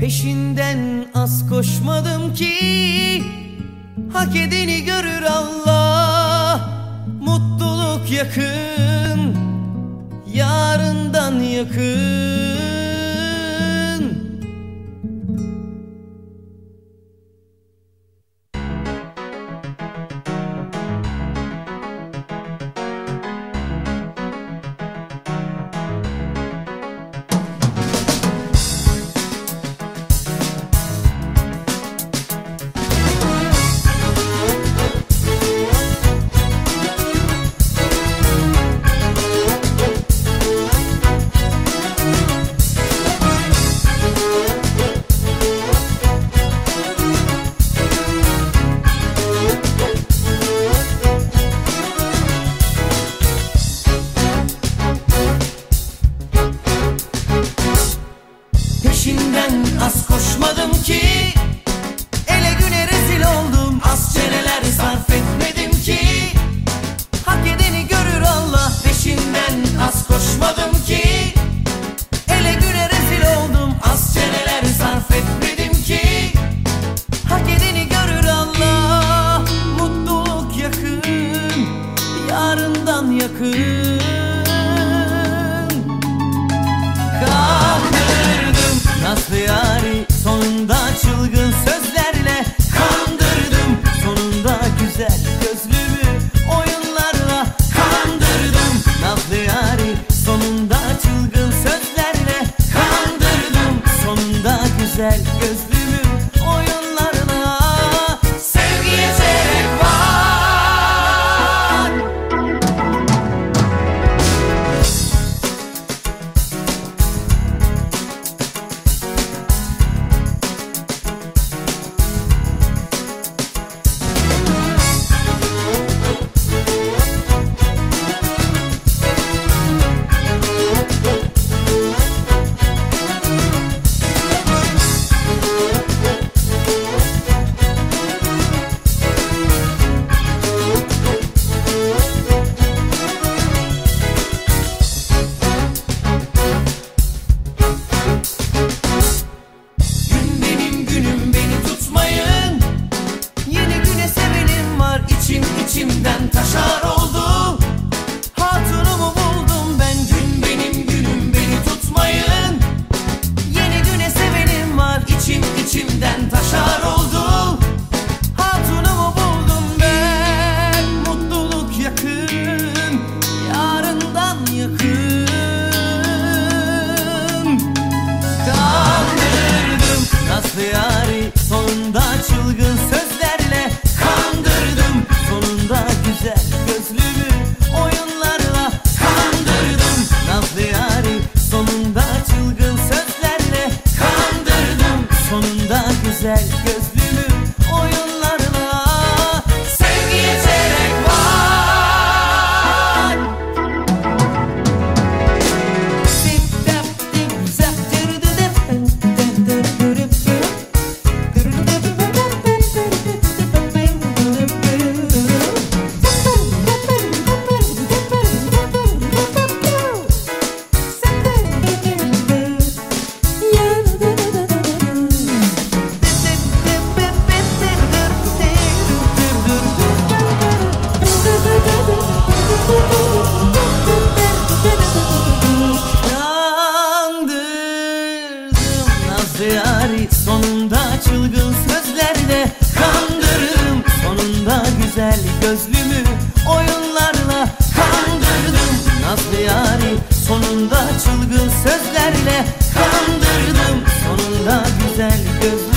Peşinden az koşmadım ki Hak edeni görür Allah. Mutluluk yakın Yarından yakın Peşinden az koşmadım ki. Ele güne rezil oldum Az çeneler sarf etmedim ki. Hak edeni görür Allah Peşinden az koşmadım ki. Ele güne rezil oldum Az çeneler sarf etmedim ki. Hak edeni görür Allah Mutluluk yakın Yarından yakın yari sonunda çılgın sözlerle yari Sonunda çılgın sözlerde kandırdım. Sonunda güzel gözlümü oyunlarla kandırdım. Nazlı yari sonunda çılgın sözlerle kandırdım. Sonunda güzel gözlümü